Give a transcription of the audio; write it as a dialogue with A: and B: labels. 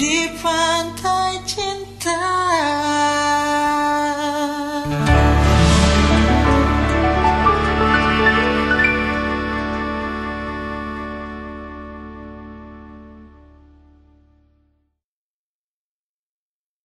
A: deep find